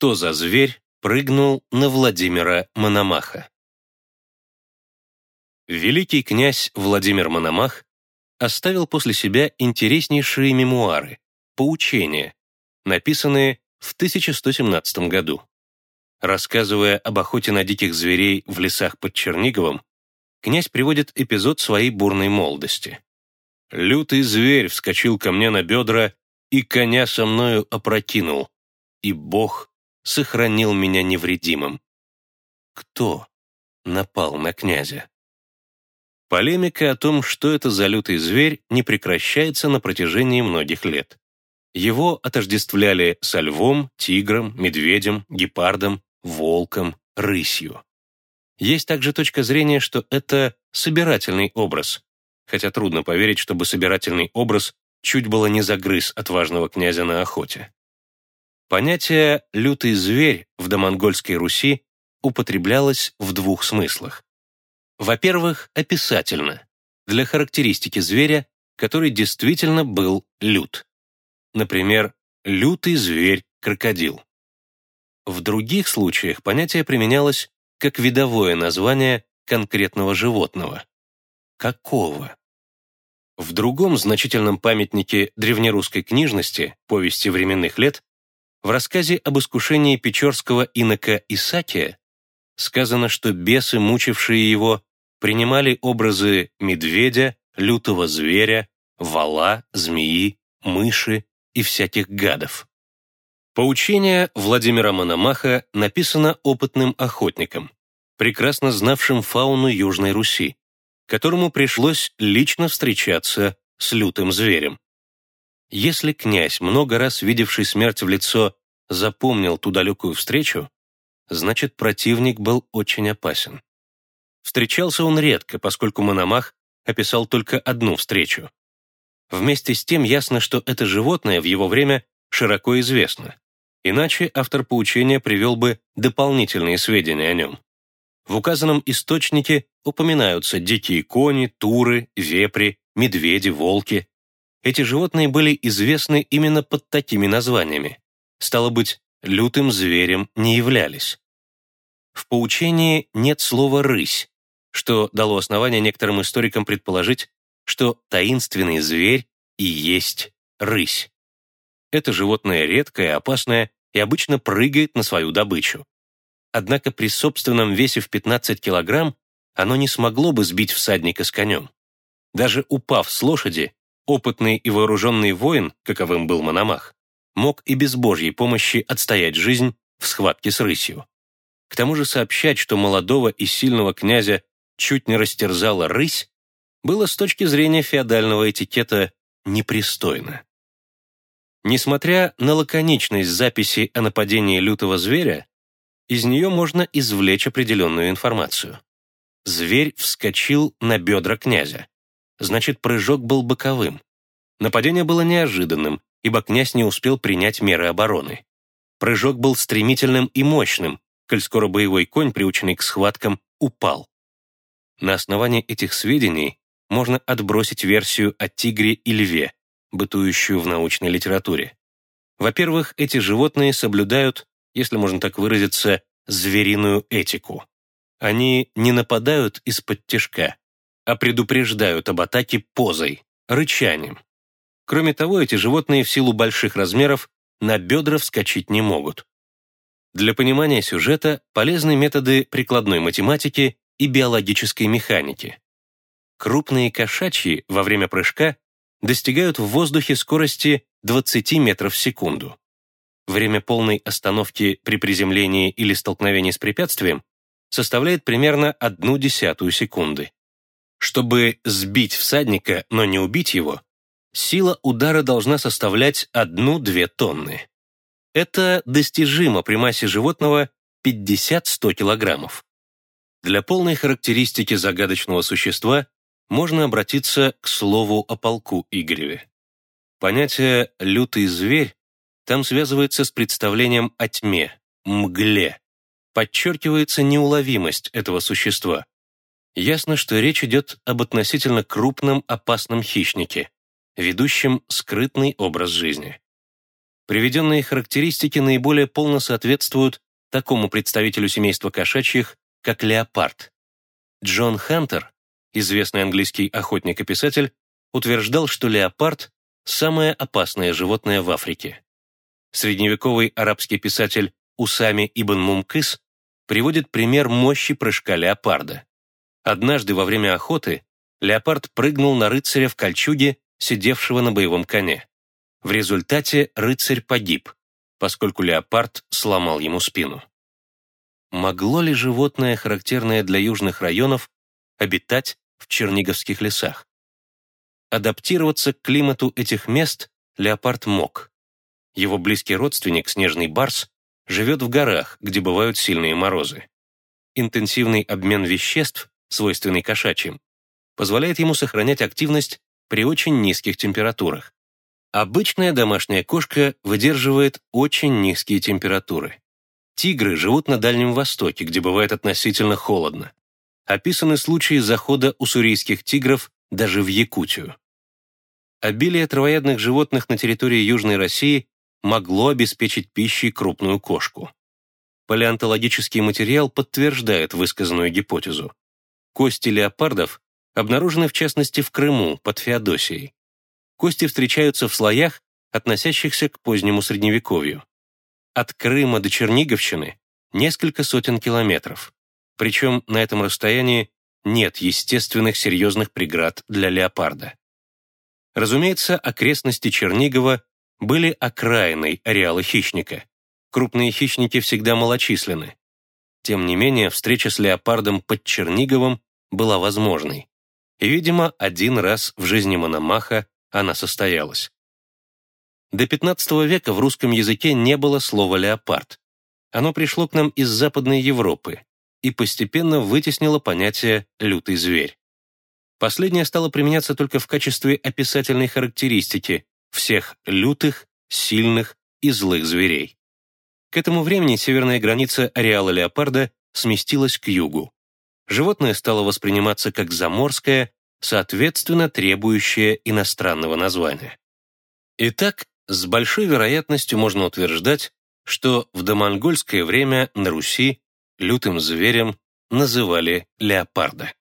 Что за зверь прыгнул на Владимира Мономаха? Великий князь Владимир Мономах оставил после себя интереснейшие мемуары, поучения, написанные в 1117 году. Рассказывая об охоте на диких зверей в лесах под Черниговым, князь приводит эпизод своей бурной молодости. «Лютый зверь вскочил ко мне на бедра и коня со мною опрокинул, и Бог сохранил меня невредимым». Кто напал на князя? Полемика о том, что это за лютый зверь, не прекращается на протяжении многих лет. Его отождествляли со львом, тигром, медведем, гепардом, волком, рысью. Есть также точка зрения, что это собирательный образ, хотя трудно поверить, чтобы собирательный образ чуть было не загрыз отважного князя на охоте. Понятие «лютый зверь» в домонгольской Руси употреблялось в двух смыслах. Во-первых, описательно, для характеристики зверя, который действительно был лют. Например, «лютый зверь-крокодил». В других случаях понятие применялось как видовое название конкретного животного. Какого? В другом значительном памятнике древнерусской книжности, повести временных лет, в рассказе об искушении печорского инока Исакия сказано, что бесы, мучившие его, принимали образы медведя, лютого зверя, вала, змеи, мыши и всяких гадов. Поучение Владимира Мономаха написано опытным охотником, прекрасно знавшим фауну Южной Руси, которому пришлось лично встречаться с лютым зверем. Если князь, много раз видевший смерть в лицо, запомнил ту далекую встречу, значит, противник был очень опасен. Встречался он редко, поскольку Мономах описал только одну встречу. Вместе с тем ясно, что это животное в его время широко известно. Иначе автор поучения привел бы дополнительные сведения о нем. В указанном источнике упоминаются дикие кони, туры, вепри, медведи, волки. Эти животные были известны именно под такими названиями. Стало быть, лютым зверем не являлись. В поучении нет слова «рысь», что дало основание некоторым историкам предположить, что таинственный зверь и есть рысь. Это животное редкое, опасное и обычно прыгает на свою добычу. Однако при собственном весе в 15 килограмм оно не смогло бы сбить всадника с конем. Даже упав с лошади, опытный и вооруженный воин, каковым был Мономах, мог и без Божьей помощи отстоять жизнь в схватке с рысью. К тому же сообщать, что молодого и сильного князя чуть не растерзала рысь, было с точки зрения феодального этикета непристойно. Несмотря на лаконичность записи о нападении лютого зверя, из нее можно извлечь определенную информацию. Зверь вскочил на бедра князя. Значит, прыжок был боковым. Нападение было неожиданным, ибо князь не успел принять меры обороны. Прыжок был стремительным и мощным, коль скоро боевой конь, приученный к схваткам, упал. На основании этих сведений можно отбросить версию о тигре и льве, бытующую в научной литературе. Во-первых, эти животные соблюдают, если можно так выразиться, звериную этику. Они не нападают из-под тяжка, а предупреждают об атаке позой, рычанием. Кроме того, эти животные в силу больших размеров на бедра вскочить не могут. Для понимания сюжета полезны методы прикладной математики и биологической механики. Крупные кошачьи во время прыжка достигают в воздухе скорости 20 метров в секунду. Время полной остановки при приземлении или столкновении с препятствием составляет примерно одну десятую секунды. Чтобы сбить всадника, но не убить его, сила удара должна составлять 1-2 тонны. Это достижимо при массе животного 50-100 килограммов. Для полной характеристики загадочного существа можно обратиться к слову о полку Игореве. Понятие «лютый зверь» там связывается с представлением о тьме, мгле. Подчеркивается неуловимость этого существа. Ясно, что речь идет об относительно крупном опасном хищнике, ведущем скрытный образ жизни. Приведенные характеристики наиболее полно соответствуют такому представителю семейства кошачьих, как леопард. Джон Хантер, известный английский охотник и писатель, утверждал, что леопард – самое опасное животное в Африке. Средневековый арабский писатель Усами ибн Мумкыс приводит пример мощи прыжка леопарда. Однажды во время охоты леопард прыгнул на рыцаря в кольчуге, сидевшего на боевом коне. В результате рыцарь погиб, поскольку леопард сломал ему спину. Могло ли животное, характерное для южных районов, обитать в черниговских лесах? Адаптироваться к климату этих мест леопард мог. Его близкий родственник, снежный барс, живет в горах, где бывают сильные морозы. Интенсивный обмен веществ, свойственный кошачьим, позволяет ему сохранять активность при очень низких температурах. Обычная домашняя кошка выдерживает очень низкие температуры. Тигры живут на Дальнем Востоке, где бывает относительно холодно. Описаны случаи захода уссурийских тигров даже в Якутию. Обилие травоядных животных на территории Южной России могло обеспечить пищей крупную кошку. Палеонтологический материал подтверждает высказанную гипотезу. Кости леопардов обнаружены в частности в Крыму, под Феодосией кости встречаются в слоях, относящихся к позднему Средневековью. От Крыма до Черниговщины несколько сотен километров. Причем на этом расстоянии нет естественных серьезных преград для леопарда. Разумеется, окрестности Чернигова были окраиной ареала хищника. Крупные хищники всегда малочисленны. Тем не менее, встреча с леопардом под Черниговым была возможной. И, видимо, один раз в жизни Мономаха она состоялась. До XV века в русском языке не было слова «леопард». Оно пришло к нам из Западной Европы и постепенно вытеснило понятие «лютый зверь». Последнее стало применяться только в качестве описательной характеристики всех лютых, сильных и злых зверей. К этому времени северная граница ареала леопарда сместилась к югу. Животное стало восприниматься как заморское соответственно требующее иностранного названия. Итак, с большой вероятностью можно утверждать, что в домонгольское время на Руси лютым зверем называли леопарда.